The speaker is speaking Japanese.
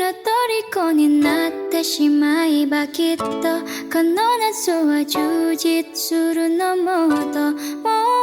の虜になってしまえばきっとこの夏は充実するのもっともう